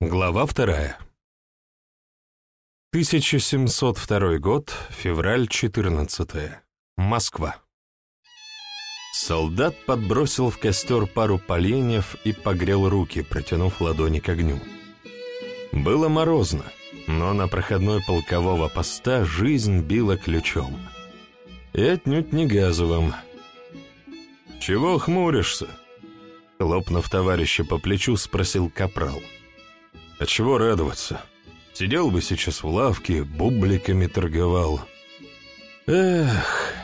Глава вторая. 1702 год, февраль 14 Москва. Солдат подбросил в костер пару поленьев и погрел руки, протянув ладони к огню. Было морозно, но на проходной полкового поста жизнь била ключом. И отнюдь не газовым. «Чего хмуришься?» Хлопнув товарища по плечу, спросил капрал. «А чего радоваться? Сидел бы сейчас в лавке, бубликами торговал. Эх,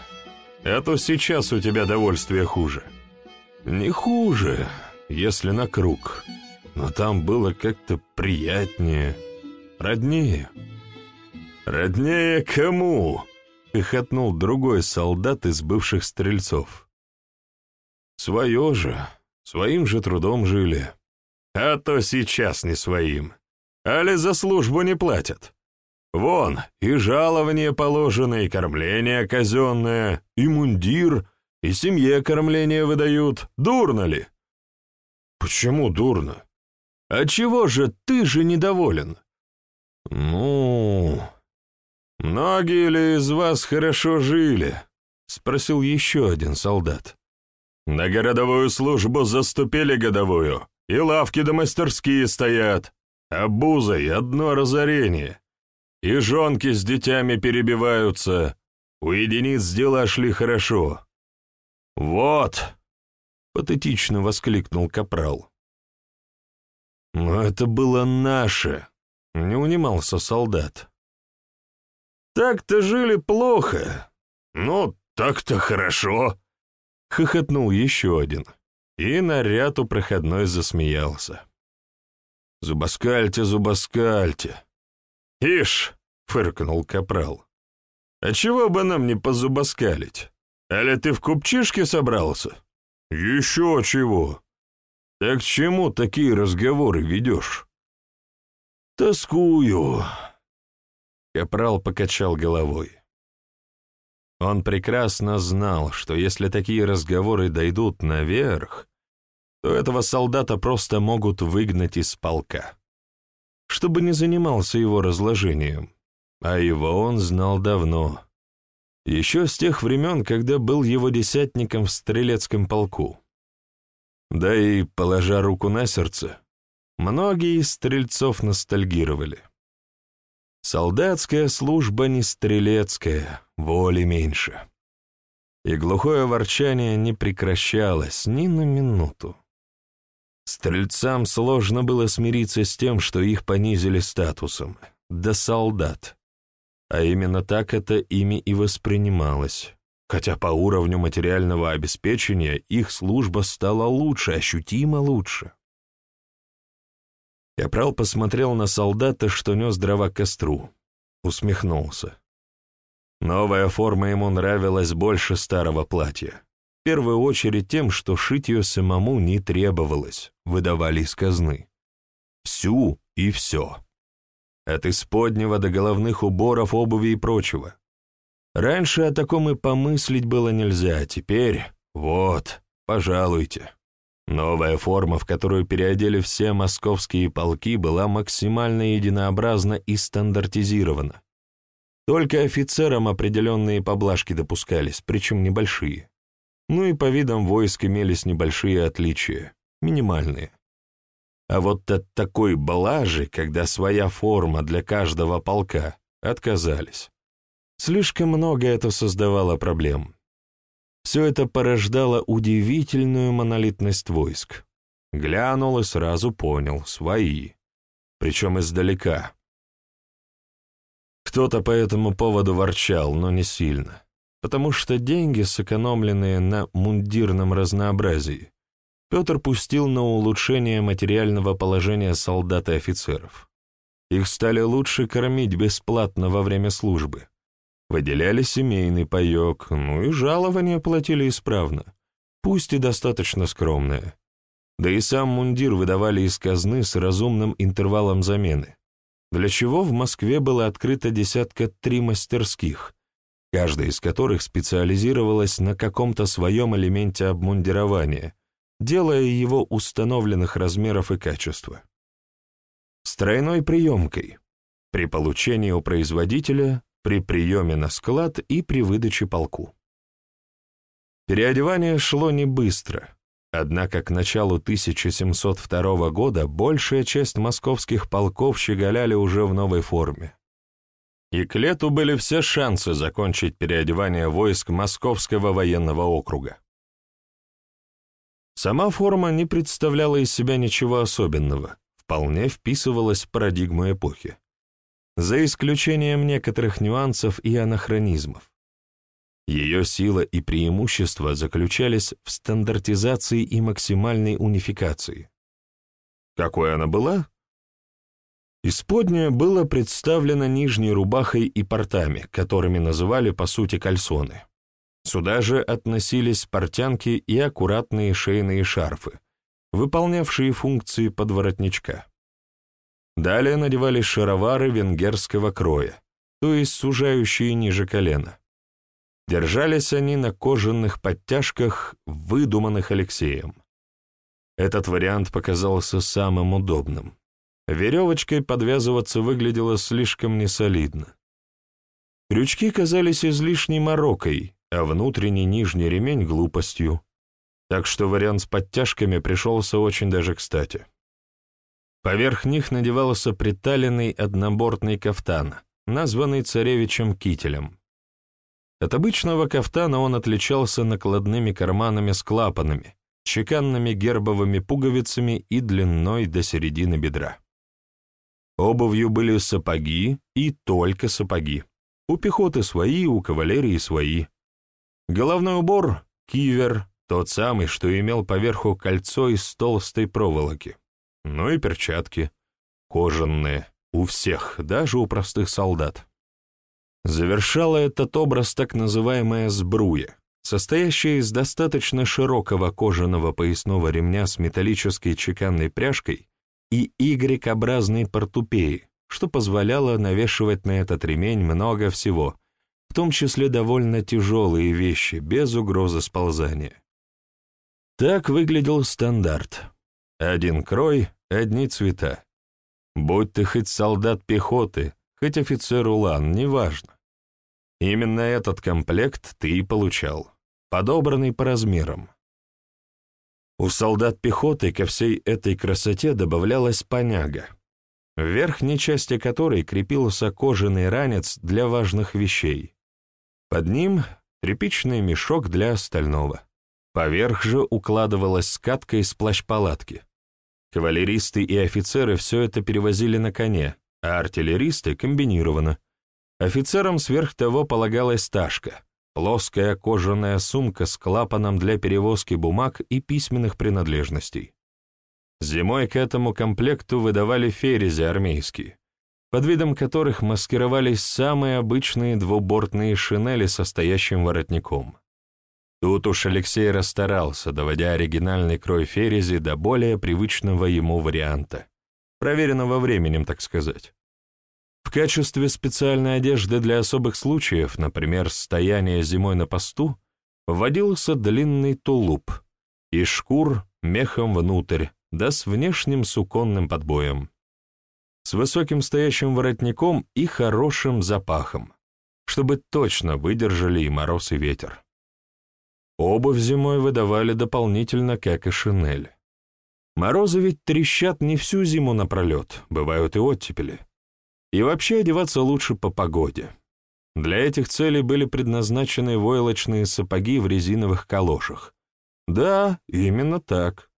а то сейчас у тебя довольствие хуже. Не хуже, если на круг, но там было как-то приятнее, роднее». «Роднее кому?» — хохотнул другой солдат из бывших стрельцов. «Свое же, своим же трудом жили. А то сейчас не своим. Али за службу не платят. Вон, и жалование положено, и кормление казенное, и мундир, и семье кормление выдают. Дурно ли? Почему дурно? А чего же ты же недоволен? Ну, многие ли из вас хорошо жили? Спросил еще один солдат. На городовую службу заступили годовую, и лавки да мастерские стоят, а бузой одно разорение. И жонки с детьми перебиваются, у единиц дела шли хорошо. «Вот!» — патетично воскликнул капрал. «Но это было наше!» — не унимался солдат. «Так-то жили плохо. Ну, так-то хорошо!» Хохотнул еще один, и наряд у проходной засмеялся. «Зубоскальте, зубоскальте!» «Ишь!» — фыркнул капрал. «А чего бы нам не позубоскалить? Аля ты в купчишке собрался? Еще чего! Так чему такие разговоры ведешь?» «Тоскую!» Капрал покачал головой. Он прекрасно знал, что если такие разговоры дойдут наверх, то этого солдата просто могут выгнать из полка. Чтобы не занимался его разложением, а его он знал давно. Еще с тех времен, когда был его десятником в стрелецком полку. Да и, положа руку на сердце, многие из стрельцов ностальгировали. Солдатская служба не стрелецкая, воли меньше. И глухое ворчание не прекращалось ни на минуту. Стрельцам сложно было смириться с тем, что их понизили статусом, до солдат. А именно так это ими и воспринималось, хотя по уровню материального обеспечения их служба стала лучше, ощутимо лучше. Капрал посмотрел на солдата, что нес дрова к костру. Усмехнулся. Новая форма ему нравилась больше старого платья. В первую очередь тем, что шить ее самому не требовалось, выдавали из казны. Всю и все. От исподнего до головных уборов, обуви и прочего. Раньше о таком и помыслить было нельзя, а теперь вот, пожалуйте. Новая форма, в которую переодели все московские полки, была максимально единообразна и стандартизирована. Только офицерам определенные поблажки допускались, причем небольшие. Ну и по видам войск имелись небольшие отличия, минимальные. А вот от такой блажи, когда своя форма для каждого полка, отказались. Слишком много это создавало проблем. Все это порождало удивительную монолитность войск. Глянул и сразу понял — свои. Причем издалека. Кто-то по этому поводу ворчал, но не сильно, потому что деньги, сэкономленные на мундирном разнообразии, Петр пустил на улучшение материального положения солдат и офицеров. Их стали лучше кормить бесплатно во время службы. Выделяли семейный паек, ну и жалования платили исправно, пусть и достаточно скромное. Да и сам мундир выдавали из казны с разумным интервалом замены, для чего в Москве было открыто десятка три мастерских, каждая из которых специализировалась на каком-то своем элементе обмундирования, делая его установленных размеров и качества. с тройной приемкой при получении у производителя, при приеме на склад и при выдаче полку. Переодевание шло не быстро, однако к началу 1702 года большая часть московских полков щеголяли уже в новой форме. И к лету были все шансы закончить переодевание войск Московского военного округа. Сама форма не представляла из себя ничего особенного, вполне вписывалась в парадигму эпохи. За исключением некоторых нюансов и анахронизмов. Ее сила и преимущества заключались в стандартизации и максимальной унификации. Какой она была? Исподнее было представлено нижней рубахой и портами, которыми называли по сути кальсоны. Сюда же относились портянки и аккуратные шейные шарфы, выполнявшие функции подворотничка. Далее надевались шаровары венгерского кроя, то есть сужающие ниже колена. Держались они на кожаных подтяжках, выдуманных Алексеем. Этот вариант показался самым удобным. Веревочкой подвязываться выглядело слишком несолидно. Крючки казались излишней морокой, а внутренний нижний ремень — глупостью. Так что вариант с подтяжками пришелся очень даже кстати. Поверх них надевался приталенный однобортный кафтан, названный царевичем кителем. От обычного кафтана он отличался накладными карманами с клапанами, чеканными гербовыми пуговицами и длиной до середины бедра. Обувью были сапоги и только сапоги. У пехоты свои, у кавалерии свои. Головной убор — кивер, тот самый, что имел поверху кольцо из толстой проволоки. Ну и перчатки. Кожаные. У всех, даже у простых солдат. Завершала этот образ так называемая сбруя, состоящая из достаточно широкого кожаного поясного ремня с металлической чеканной пряжкой и Y-образной портупеи, что позволяло навешивать на этот ремень много всего, в том числе довольно тяжелые вещи, без угрозы сползания. Так выглядел стандарт. Один крой, одни цвета. Будь ты хоть солдат пехоты, хоть офицер УЛАН, неважно. Именно этот комплект ты и получал, подобранный по размерам. У солдат пехоты ко всей этой красоте добавлялась поняга, в верхней части которой крепился кожаный ранец для важных вещей. Под ним тряпичный мешок для остального. Поверх же укладывалась скатка из плащ-палатки. Кавалеристы и офицеры все это перевозили на коне, а артиллеристы — комбинированно. Офицерам сверх того полагалась ташка, плоская кожаная сумка с клапаном для перевозки бумаг и письменных принадлежностей. Зимой к этому комплекту выдавали ферези армейские, под видом которых маскировались самые обычные двубортные шинели со стоящим воротником. Тут уж Алексей расстарался, доводя оригинальный крой ферези до более привычного ему варианта, проверенного временем, так сказать. Качестве специальной одежды для особых случаев, например, стояния зимой на посту, вводился длинный тулуп и шкур мехом внутрь, да с внешним суконным подбоем, с высоким стоящим воротником и хорошим запахом, чтобы точно выдержали и мороз, и ветер. Обувь зимой выдавали дополнительно, как и шинель. Морозы ведь трещат не всю зиму напролет, бывают и оттепели. И вообще одеваться лучше по погоде. Для этих целей были предназначены войлочные сапоги в резиновых калошах. Да, именно так.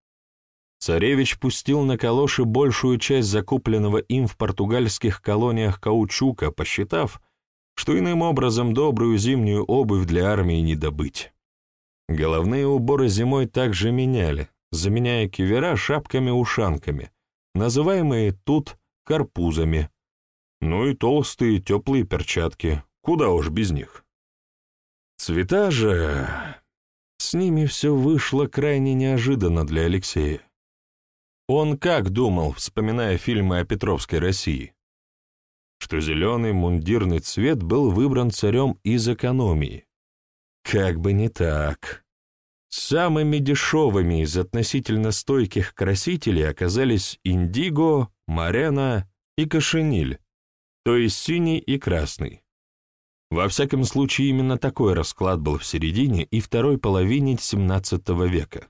Царевич пустил на калоши большую часть закупленного им в португальских колониях каучука, посчитав, что иным образом добрую зимнюю обувь для армии не добыть. Головные уборы зимой также меняли, заменяя кивера шапками-ушанками, называемые тут карпузами. Ну и толстые теплые перчатки, куда уж без них. Цвета же... С ними все вышло крайне неожиданно для Алексея. Он как думал, вспоминая фильмы о Петровской России? Что зеленый мундирный цвет был выбран царем из экономии, как бы не так. Самыми дешевыми из относительно стойких красителей оказались индиго, морена и кошениль, то есть синий и красный. Во всяком случае, именно такой расклад был в середине и второй половине XVII века,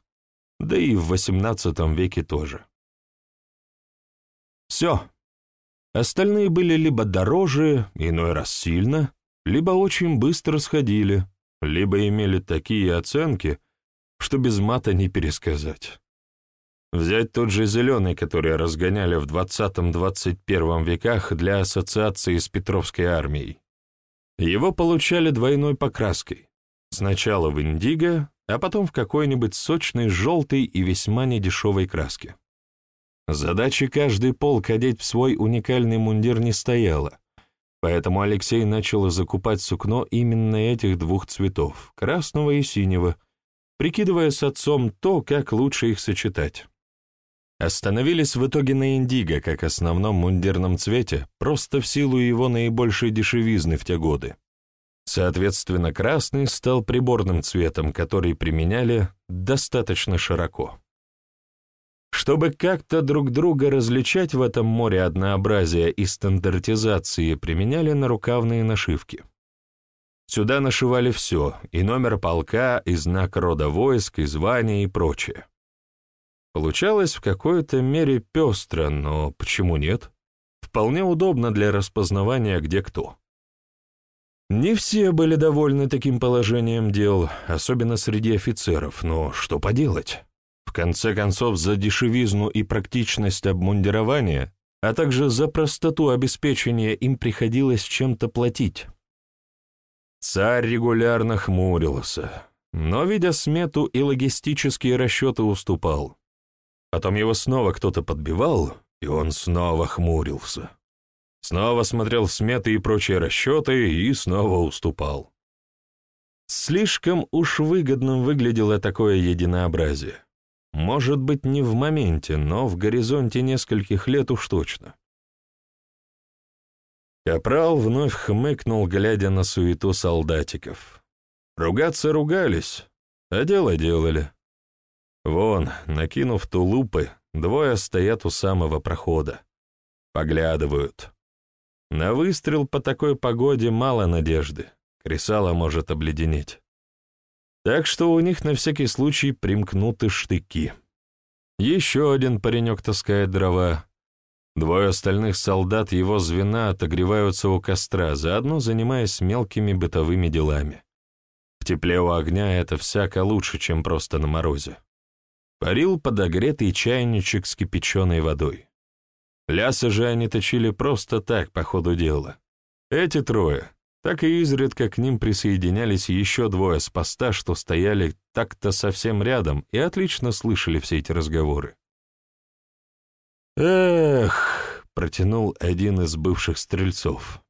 да и в XVIII веке тоже. Все. Остальные были либо дороже, иной раз сильно, либо очень быстро сходили, либо имели такие оценки, что без мата не пересказать. Взять тот же зеленый, который разгоняли в 20-21 веках для ассоциации с Петровской армией. Его получали двойной покраской. Сначала в индиго, а потом в какой-нибудь сочной желтой и весьма недешевой краске. Задачи каждый полк одеть в свой уникальный мундир не стояла, поэтому Алексей начал закупать сукно именно этих двух цветов, красного и синего, прикидывая с отцом то, как лучше их сочетать. Остановились в итоге на индиго как основном мундирном цвете, просто в силу его наибольшей дешевизны в те годы. Соответственно, красный стал приборным цветом, который применяли достаточно широко. Чтобы как-то друг друга различать в этом море однообразия и стандартизации, применяли нарукавные нашивки. Сюда нашивали все, и номер полка, и знак рода войск, и звание, и прочее. Получалось в какой-то мере пестро, но почему нет? Вполне удобно для распознавания, где кто. Не все были довольны таким положением дел, особенно среди офицеров, но что поделать? В конце концов, за дешевизну и практичность обмундирования, а также за простоту обеспечения им приходилось чем-то платить. Царь регулярно хмурился, но, видя смету и логистические расчеты, уступал. Потом его снова кто-то подбивал, и он снова хмурился. Снова смотрел сметы и прочие расчеты и снова уступал. Слишком уж выгодным выглядело такое единообразие. Может быть, не в моменте, но в горизонте нескольких лет уж точно. Капрал вновь хмыкнул, глядя на суету солдатиков. Ругаться ругались, а дело делали. Вон, накинув тулупы, двое стоят у самого прохода. Поглядывают. На выстрел по такой погоде мало надежды. Кресало может обледенеть. Так что у них на всякий случай примкнуты штыки. Еще один паренек таскает дрова. Двое остальных солдат его звена отогреваются у костра, заодно занимаясь мелкими бытовыми делами. В тепле у огня это всяко лучше, чем просто на морозе. Парил подогретый чайничек с кипяченой водой. Лясы же они точили просто так, по ходу дела. Эти трое, так и изредка к ним присоединялись еще двое с поста, что стояли так-то совсем рядом и отлично слышали все эти разговоры. «Эх!» — протянул один из бывших стрельцов.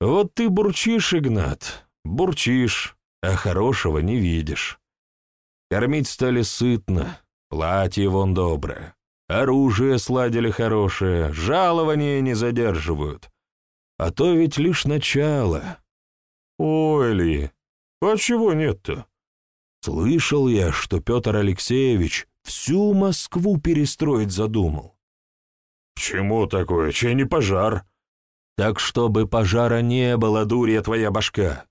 «Вот ты бурчишь, Игнат, бурчишь, а хорошего не видишь. Кормить стали сытно, платье вон доброе, оружие сладили хорошее, жалования не задерживают. А то ведь лишь начало. Ой ли, а чего нет-то? Слышал я, что Петр Алексеевич всю Москву перестроить задумал. Почему такое? Чей не пожар? Так чтобы пожара не было, дурья твоя башка.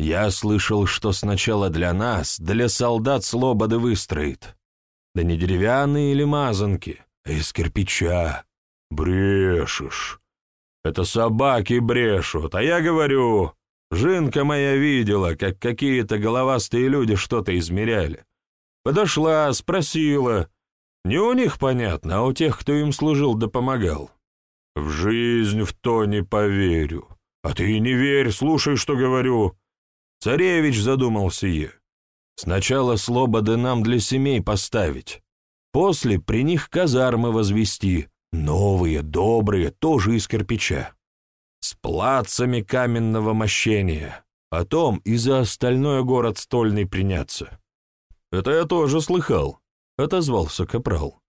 Я слышал, что сначала для нас, для солдат слободы выстроит. Да не деревянные или мазанки, а из кирпича. Брешешь. Это собаки брешут, а я говорю, жинка моя видела, как какие-то головастые люди что-то измеряли. Подошла, спросила. Не у них понятно, а у тех, кто им служил да помогал. В жизнь в то не поверю. А ты не верь, слушай, что говорю. Царевич задумал сие. Сначала слободы нам для семей поставить, после при них казармы возвести, новые, добрые, тоже из кирпича, с плацами каменного мощения, потом и за остальное город стольный приняться. Это я тоже слыхал, — отозвался Капрал.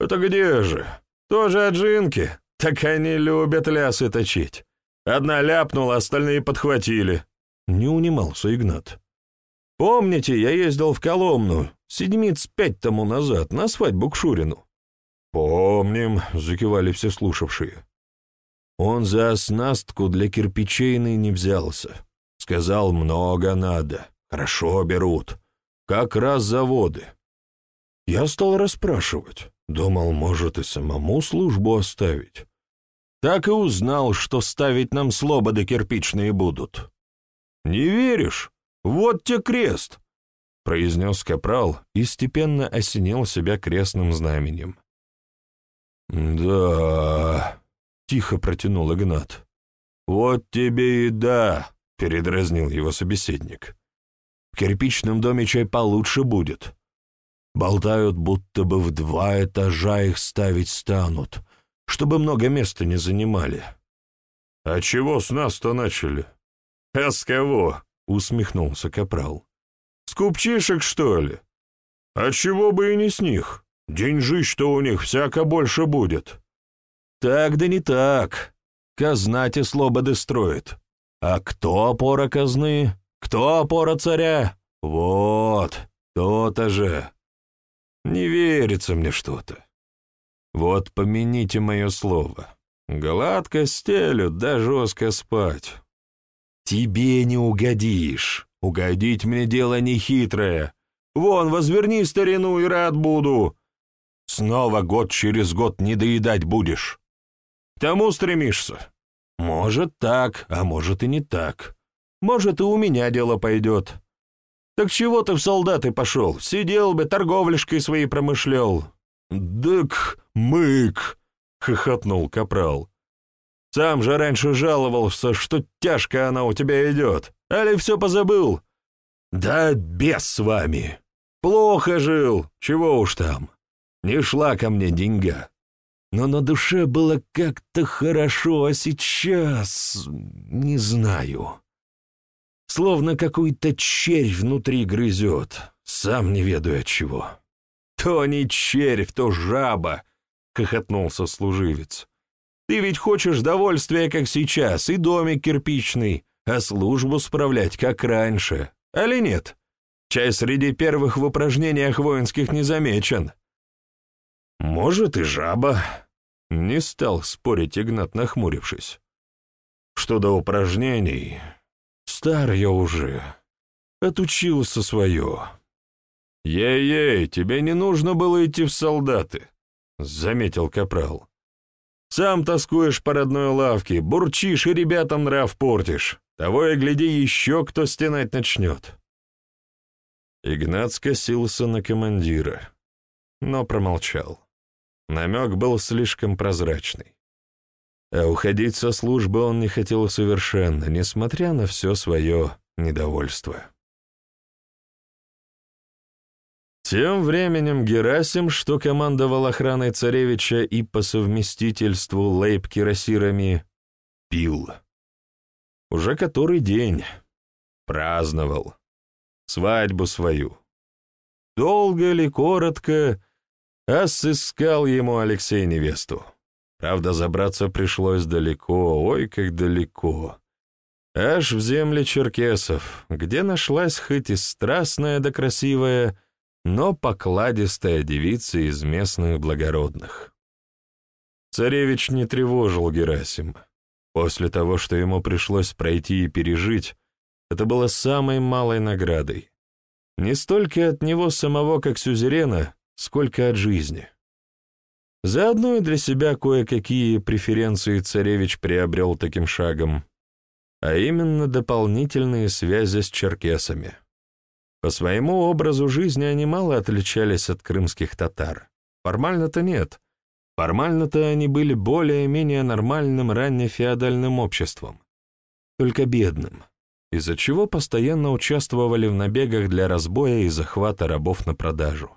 Это где же? Тоже отжинки? Так они любят лясы точить. Одна ляпнула, остальные подхватили. Не унимался Игнат. Помните, я ездил в Коломну, седмиц пять тому назад, на свадьбу к Шурину?» «Помним», — закивали все слушавшие. Он за оснастку для кирпичейной не взялся. Сказал, много надо, хорошо берут. Как раз заводы. Я стал расспрашивать. Думал, может, и самому службу оставить. Так и узнал, что ставить нам слободы кирпичные будут. «Не веришь? Вот те крест!» — произнес капрал и степенно осенил себя крестным знаменем. «Да...» — тихо протянул Игнат. «Вот тебе и да!» — передразнил его собеседник. «В кирпичном доме чай получше будет. Болтают, будто бы в два этажа их ставить станут, чтобы много места не занимали». «А чего с нас-то начали?» «А с кого?» — усмехнулся Капрал. «С купчишек, что ли? А чего бы и не с них? Деньжищ-то у них всяко больше будет». «Так да не так. Казна те слободы строит. А кто опора казны? Кто опора царя? Вот, то-то же. Не верится мне что-то. Вот помяните мое слово. Гладко стелют, да жестко спать. Тебе не угодишь. Угодить мне дело нехитрое. Вон, возверни старину и рад буду. Снова год через год не доедать будешь. К тому стремишься? Может так, а может и не так. Может и у меня дело пойдет. Так чего ты в солдаты пошел? Сидел бы, торговляшкой своей промышлял. «Дык, мык!» — хохотнул капрал. Сам же раньше жаловался, что тяжко она у тебя идет. Али все позабыл? Да без с вами. Плохо жил, чего уж там. Не шла ко мне деньга. Но на душе было как-то хорошо, а сейчас... не знаю. Словно какой-то червь внутри грызет, сам не ведаю от чего. «То не червь, то жаба!» — хохотнулся служивец. Ты ведь хочешь довольствия, как сейчас, и домик кирпичный, а службу справлять, как раньше. Али нет? Чай среди первых в упражнениях воинских не замечен. Может, и жаба. Не стал спорить Игнат, нахмурившись. Что до упражнений, стар я уже. Отучился свое. «Ей-ей, тебе не нужно было идти в солдаты», — заметил капрал. Сам тоскуешь по родной лавке, бурчишь и ребятам нрав портишь. Того и гляди, еще кто стенать начнет. Игнат скосился на командира, но промолчал. Намек был слишком прозрачный. А уходить со службы он не хотел совершенно, несмотря на все свое недовольство. Тем временем Герасим, что командовал охраной царевича и по совместительству лейб-кирасирами, пил. Уже который день. Праздновал. Свадьбу свою. Долго ли, коротко, а сыскал ему Алексей невесту. Правда, забраться пришлось далеко, ой, как далеко. Аж в земли черкесов, где нашлась хоть и страстная да красивая, но покладистая девица из местных благородных. Царевич не тревожил Герасима. После того, что ему пришлось пройти и пережить, это было самой малой наградой. Не столько от него самого, как сюзерена, сколько от жизни. Заодно и для себя кое-какие преференции царевич приобрел таким шагом, а именно дополнительные связи с черкесами. По своему образу жизни они мало отличались от крымских татар. Формально-то нет. Формально-то они были более-менее нормальным раннефеодальным обществом. Только бедным, из-за чего постоянно участвовали в набегах для разбоя и захвата рабов на продажу.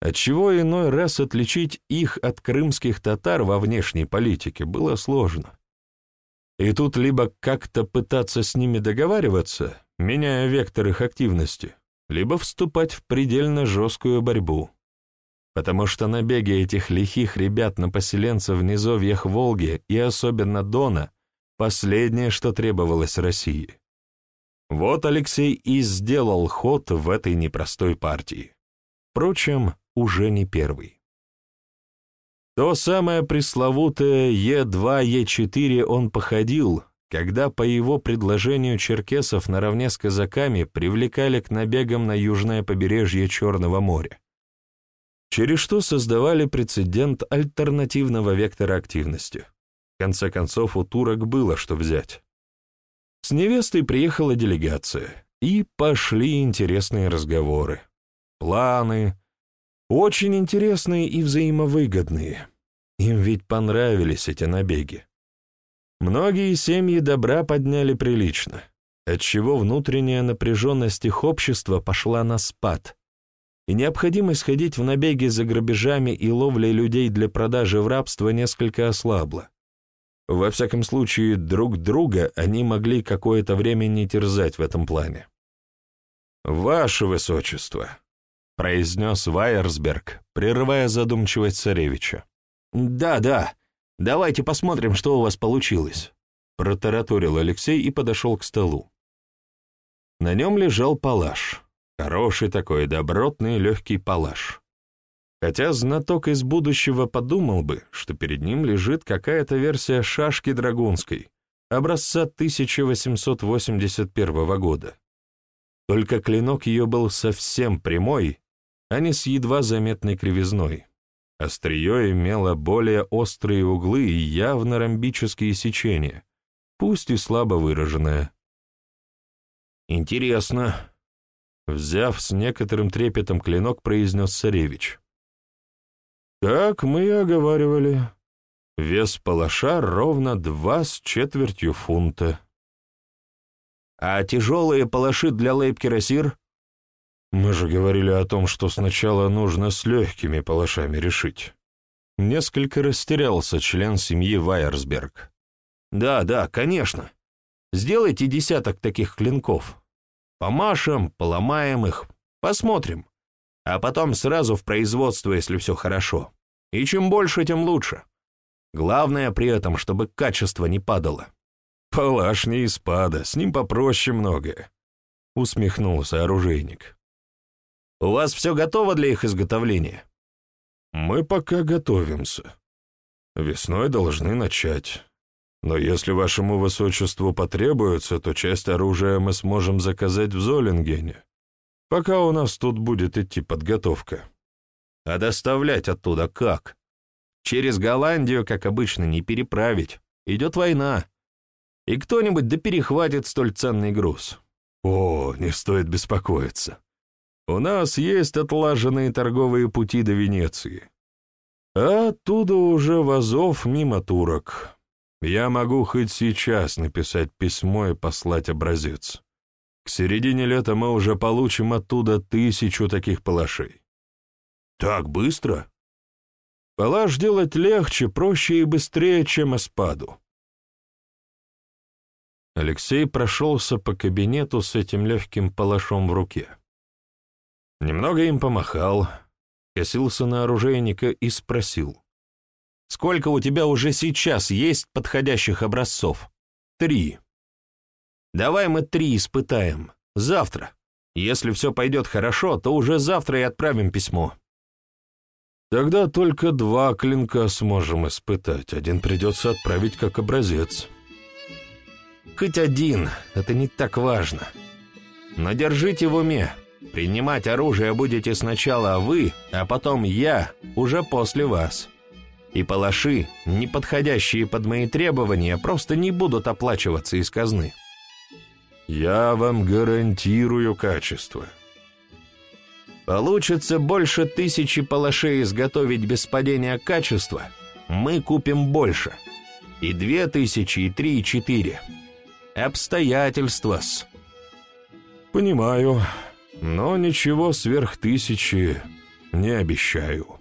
Отчего иной раз отличить их от крымских татар во внешней политике было сложно. И тут либо как-то пытаться с ними договариваться, меняя вектор их активности, либо вступать в предельно жесткую борьбу. Потому что набеги этих лихих ребят на поселенцев в низовьях Волги и особенно Дона — последнее, что требовалось России. Вот Алексей и сделал ход в этой непростой партии. Впрочем, уже не первый. То самое пресловутое Е2, Е4 он походил, когда по его предложению черкесов наравне с казаками привлекали к набегам на южное побережье Черного моря, через что создавали прецедент альтернативного вектора активности. В конце концов, у турок было что взять. С невестой приехала делегация, и пошли интересные разговоры. Планы. Очень интересные и взаимовыгодные. Им ведь понравились эти набеги. Многие семьи добра подняли прилично, отчего внутренняя напряженность их общества пошла на спад, и необходимость ходить в набеги за грабежами и ловлей людей для продажи в рабство несколько ослабла. Во всяком случае, друг друга они могли какое-то время не терзать в этом плане. «Ваше Высочество», — произнес Вайерсберг, прерывая задумчивость царевича. «Да, да», Давайте посмотрим, что у вас получилось», — протараторил Алексей и подошел к столу. На нем лежал палаш, хороший такой, добротный легкий палаш. Хотя знаток из будущего подумал бы, что перед ним лежит какая-то версия шашки драгунской, образца 1881 года. Только клинок ее был совсем прямой, а не с едва заметной кривизной. Острие имело более острые углы и явно ромбические сечения, пусть и слабо выраженное. «Интересно», — взяв с некоторым трепетом клинок, произнес царевич. «Как мы и оговаривали, вес палаша ровно два с четвертью фунта». «А тяжелые палаши для лейб-кирасир?» Мы же говорили о том, что сначала нужно с легкими палашами решить. Несколько растерялся член семьи Вайерсберг. Да, да, конечно. Сделайте десяток таких клинков. Помашем, поломаем их, посмотрим. А потом сразу в производство, если все хорошо. И чем больше, тем лучше. Главное при этом, чтобы качество не падало. Палаш не из пада, с ним попроще многое. Усмехнулся оружейник. У вас все готово для их изготовления? Мы пока готовимся. Весной должны начать. Но если вашему высочеству потребуется, то часть оружия мы сможем заказать в Золингене, пока у нас тут будет идти подготовка. А доставлять оттуда как? Через Голландию, как обычно, не переправить. Идет война. И кто-нибудь да перехватит столь ценный груз. О, не стоит беспокоиться. У нас есть отлаженные торговые пути до Венеции. А оттуда уже вазов мимо турок. Я могу хоть сейчас написать письмо и послать образец. К середине лета мы уже получим оттуда тысячу таких палашей. Так быстро? Палаш делать легче, проще и быстрее, чем эспаду. Алексей прошелся по кабинету с этим легким палашом в руке. Немного им помахал, косился на оружейника и спросил. «Сколько у тебя уже сейчас есть подходящих образцов?» «Три». «Давай мы три испытаем. Завтра. Если все пойдет хорошо, то уже завтра и отправим письмо». «Тогда только два клинка сможем испытать. Один придется отправить как образец». «Хоть один, это не так важно. Но держите в уме, Принимать оружие будете сначала вы, а потом я, уже после вас. И палаши, не подходящие под мои требования, просто не будут оплачиваться из казны. Я вам гарантирую качество. Получится больше тысячи палашей изготовить без падения качества, мы купим больше. И две тысячи, и три, и четыре. Обстоятельства-с. Понимаю но ничего сверх тысячи не обещаю.